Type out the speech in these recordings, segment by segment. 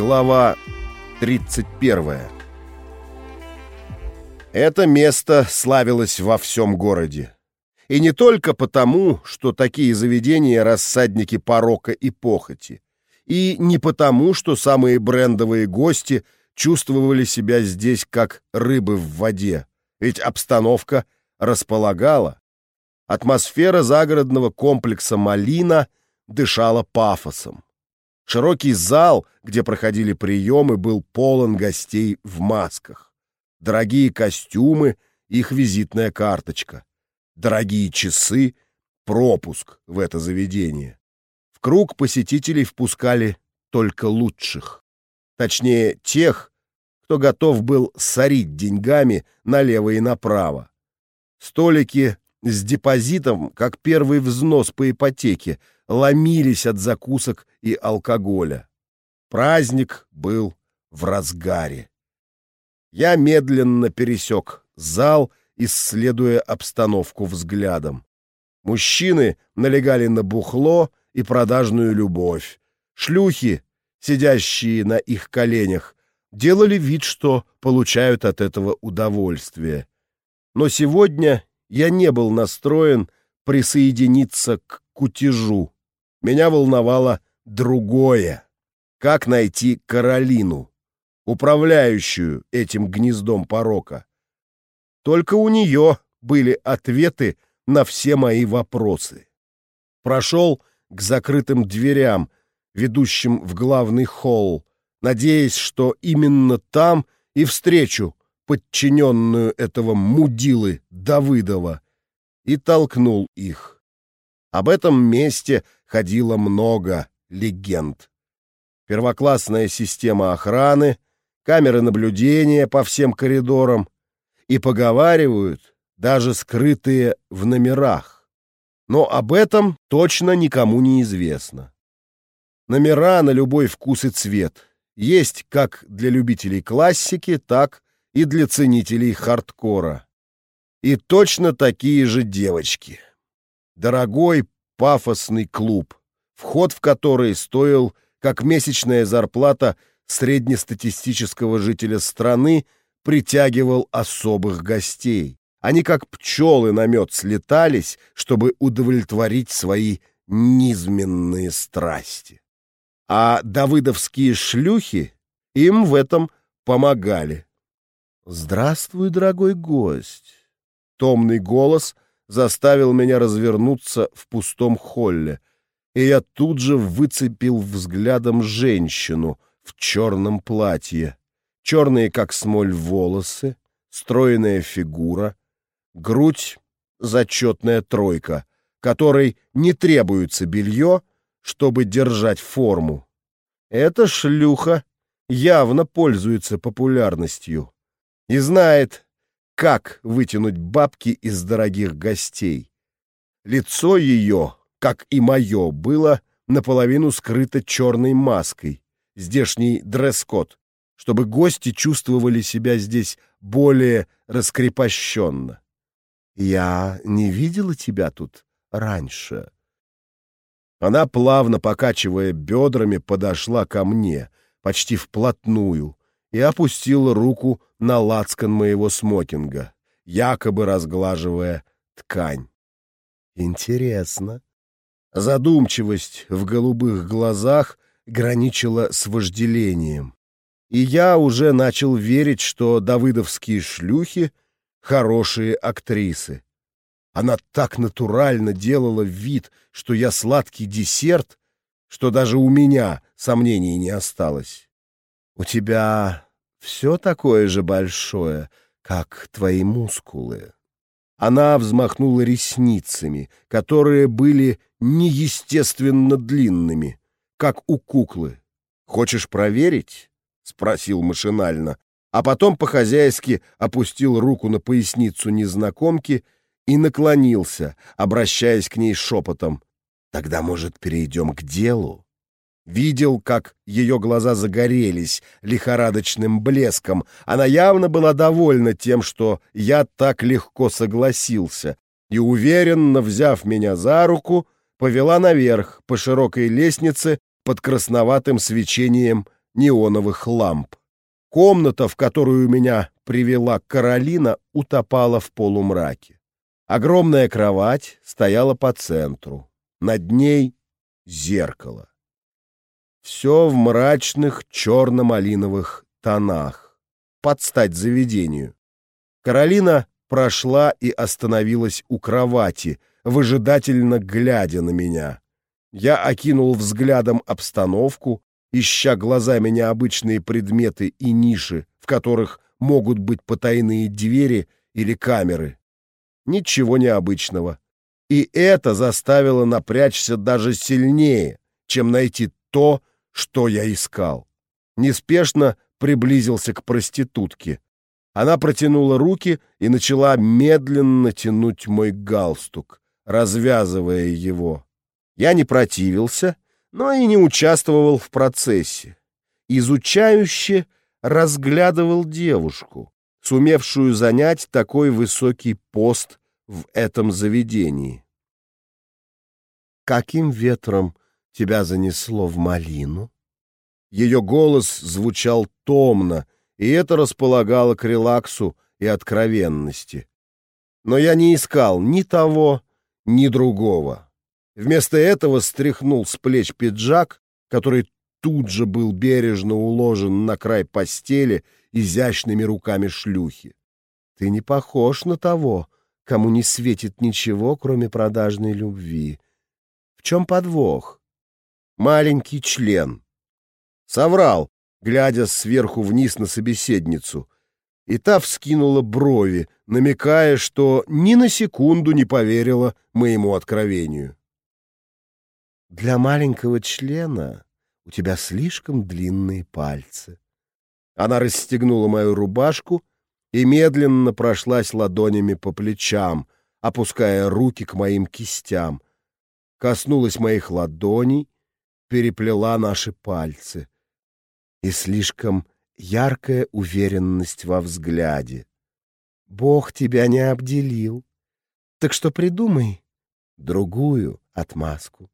Глава 31 Это место славилось во всем городе. И не только потому, что такие заведения — рассадники порока и похоти, и не потому, что самые брендовые гости чувствовали себя здесь как рыбы в воде, ведь обстановка располагала. Атмосфера загородного комплекса «Малина» дышала пафосом. Широкий зал, где проходили приемы, был полон гостей в масках. Дорогие костюмы, их визитная карточка. Дорогие часы, пропуск в это заведение. В круг посетителей впускали только лучших. Точнее, тех, кто готов был сорить деньгами налево и направо. Столики с депозитом, как первый взнос по ипотеке, ломились от закусок и алкоголя. Праздник был в разгаре. Я медленно пересек зал, исследуя обстановку взглядом. Мужчины налегали на бухло и продажную любовь. Шлюхи, сидящие на их коленях, делали вид, что получают от этого удовольствие. Но сегодня я не был настроен присоединиться к кутежу. Меня волновало другое. Как найти Каролину, управляющую этим гнездом порока? Только у нее были ответы на все мои вопросы. Прошел к закрытым дверям, ведущим в главный холл, надеясь, что именно там и встречу подчиненную этого мудилы Давыдова, и толкнул их. Об этом месте ходило много легенд. Первоклассная система охраны, камеры наблюдения по всем коридорам и, поговаривают, даже скрытые в номерах. Но об этом точно никому не известно. Номера на любой вкус и цвет. Есть как для любителей классики, так и для ценителей хардкора. И точно такие же девочки. Дорогой пафосный клуб, вход в который стоил как месячная зарплата среднестатистического жителя страны, притягивал особых гостей. Они как пчелы на мед слетались, чтобы удовлетворить свои низменные страсти. А давыдовские шлюхи им в этом помогали. «Здравствуй, дорогой гость!» Томный голос заставил меня развернуться в пустом холле, и я тут же выцепил взглядом женщину в черном платье. Черные, как смоль, волосы, стройная фигура, грудь — зачетная тройка, которой не требуется белье, чтобы держать форму. Эта шлюха явно пользуется популярностью и знает, как вытянуть бабки из дорогих гостей. Лицо ее, как и мое, было наполовину скрыто черной маской, здешний дресс-код, чтобы гости чувствовали себя здесь более раскрепощенно. «Я не видела тебя тут раньше». Она, плавно покачивая бедрами, подошла ко мне, почти вплотную, и опустила руку на лацкан моего смокинга, якобы разглаживая ткань. Интересно. Задумчивость в голубых глазах граничила с вожделением. И я уже начал верить, что давыдовские шлюхи — хорошие актрисы. Она так натурально делала вид, что я сладкий десерт, что даже у меня сомнений не осталось. У тебя все такое же большое, как твои мускулы. Она взмахнула ресницами, которые были неестественно длинными, как у куклы. «Хочешь проверить?» — спросил машинально, а потом по-хозяйски опустил руку на поясницу незнакомки и наклонился, обращаясь к ней шепотом. «Тогда, может, перейдем к делу?» Видел, как ее глаза загорелись лихорадочным блеском. Она явно была довольна тем, что я так легко согласился, и, уверенно взяв меня за руку, повела наверх по широкой лестнице под красноватым свечением неоновых ламп. Комната, в которую меня привела Каролина, утопала в полумраке. Огромная кровать стояла по центру. Над ней зеркало. Все в мрачных черно-малиновых тонах, под стать заведению. Каролина прошла и остановилась у кровати, выжидательно глядя на меня. Я окинул взглядом обстановку, ища глазами необычные предметы и ниши, в которых могут быть потайные двери или камеры. Ничего необычного. И это заставило напрячься даже сильнее, чем найти то, что я искал. Неспешно приблизился к проститутке. Она протянула руки и начала медленно тянуть мой галстук, развязывая его. Я не противился, но и не участвовал в процессе. Изучающе разглядывал девушку, сумевшую занять такой высокий пост в этом заведении. «Каким ветром тебя занесло в малину?» Ее голос звучал томно, и это располагало к релаксу и откровенности. Но я не искал ни того, ни другого. Вместо этого стряхнул с плеч пиджак, который тут же был бережно уложен на край постели изящными руками шлюхи. Ты не похож на того, кому не светит ничего, кроме продажной любви. В чем подвох? Маленький член. Соврал, глядя сверху вниз на собеседницу. И та вскинула брови, намекая, что ни на секунду не поверила моему откровению. «Для маленького члена у тебя слишком длинные пальцы». Она расстегнула мою рубашку и медленно прошлась ладонями по плечам, опуская руки к моим кистям. Коснулась моих ладоней, переплела наши пальцы. И слишком яркая уверенность во взгляде. Бог тебя не обделил. Так что придумай другую отмазку.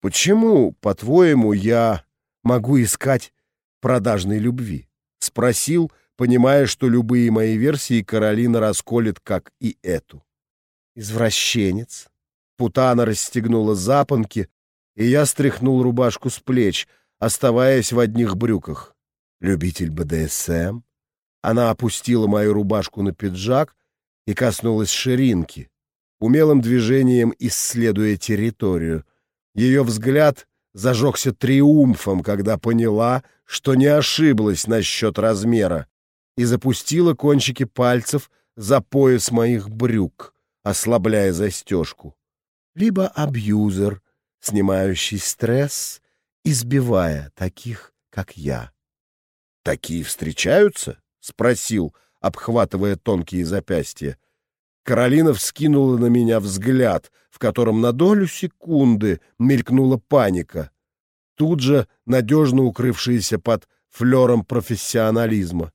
Почему, по-твоему, я могу искать продажной любви? Спросил, понимая, что любые мои версии Каролина расколет, как и эту. Извращенец. Путана расстегнула запонки, и я стряхнул рубашку с плеч, оставаясь в одних брюках. Любитель БДСМ. Она опустила мою рубашку на пиджак и коснулась ширинки, умелым движением исследуя территорию. Ее взгляд зажегся триумфом, когда поняла, что не ошиблась насчет размера, и запустила кончики пальцев за пояс моих брюк, ослабляя застежку. Либо абьюзер, снимающий стресс, избивая таких, как я. «Такие встречаются?» — спросил, обхватывая тонкие запястья. Каролина вскинула на меня взгляд, в котором на долю секунды мелькнула паника, тут же надежно укрывшаяся под флером профессионализма.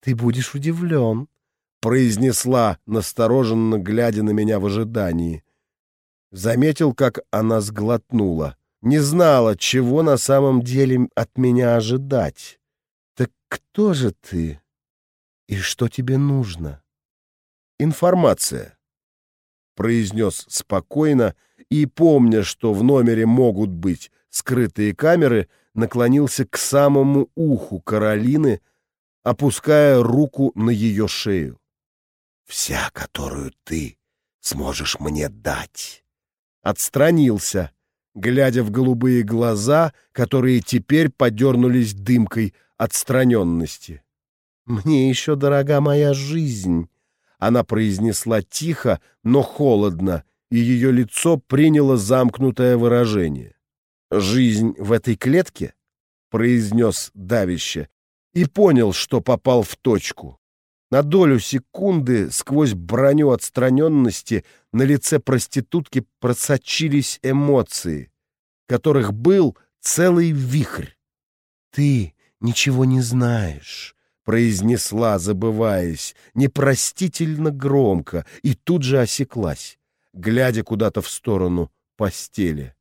«Ты будешь удивлен», — произнесла, настороженно глядя на меня в ожидании. Заметил, как она сглотнула. Не знала, чего на самом деле от меня ожидать. «Так кто же ты? И что тебе нужно?» информация», — произнес спокойно и, помня, что в номере могут быть скрытые камеры, наклонился к самому уху Каролины, опуская руку на ее шею. «Вся, которую ты сможешь мне дать». Отстранился, глядя в голубые глаза, которые теперь подернулись дымкой отстраненности. «Мне еще дорога моя жизнь», она произнесла тихо, но холодно, и ее лицо приняло замкнутое выражение. «Жизнь в этой клетке?» — произнес давище, и понял, что попал в точку. На долю секунды сквозь броню отстраненности на лице проститутки просочились эмоции, которых был целый вихрь. «Ты ничего не знаешь», произнесла, забываясь, непростительно громко, и тут же осеклась, глядя куда-то в сторону постели.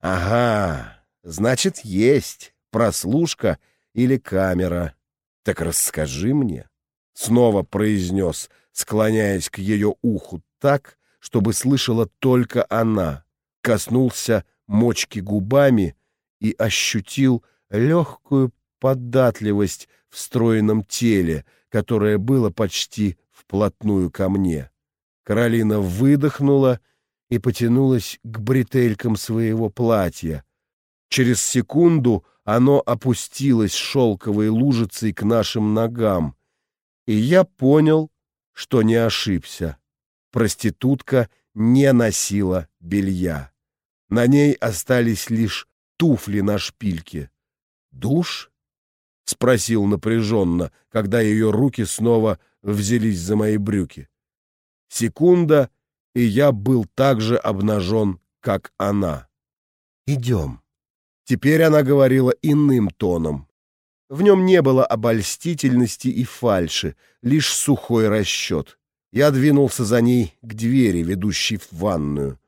«Ага, значит, есть», — прослушка или камера. Так расскажи мне, — снова произнес, склоняясь к ее уху так, чтобы слышала только она, коснулся мочки губами и ощутил легкую податливость в стройном теле, которое было почти вплотную ко мне. Каролина выдохнула и потянулась к бретелькам своего платья. Через секунду оно опустилось шелковой лужицей к нашим ногам, и я понял, что не ошибся. Проститутка не носила белья. На ней остались лишь туфли на шпильке. «Душ?» — спросил напряженно, когда ее руки снова взялись за мои брюки. Секунда, и я был так же обнажен, как она. «Идем». Теперь она говорила иным тоном. В нем не было обольстительности и фальши, лишь сухой расчет. Я двинулся за ней к двери, ведущей в ванную.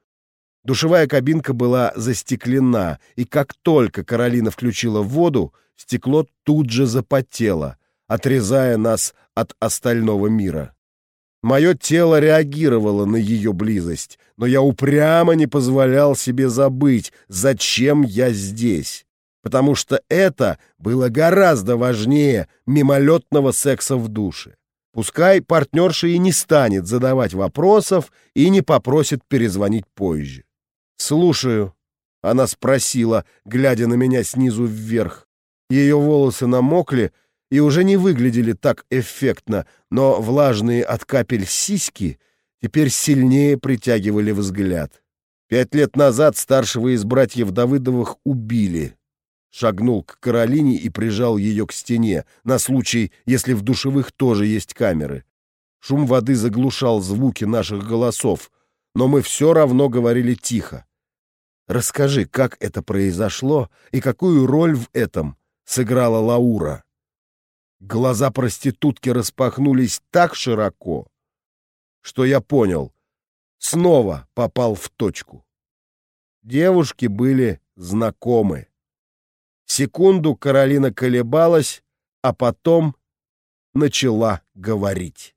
Душевая кабинка была застеклена, и как только Каролина включила воду, стекло тут же запотело, отрезая нас от остального мира. Мое тело реагировало на ее близость, но я упрямо не позволял себе забыть, зачем я здесь, потому что это было гораздо важнее мимолетного секса в душе. Пускай партнерша и не станет задавать вопросов и не попросит перезвонить позже. «Слушаю», — она спросила, глядя на меня снизу вверх. Ее волосы намокли и уже не выглядели так эффектно, но влажные от капель сиськи теперь сильнее притягивали взгляд. Пять лет назад старшего из братьев Давыдовых убили. Шагнул к Каролине и прижал ее к стене, на случай, если в душевых тоже есть камеры. Шум воды заглушал звуки наших голосов, но мы все равно говорили тихо. Расскажи, как это произошло и какую роль в этом сыграла Лаура. Глаза проститутки распахнулись так широко, что я понял, снова попал в точку. Девушки были знакомы. Секунду Каролина колебалась, а потом начала говорить.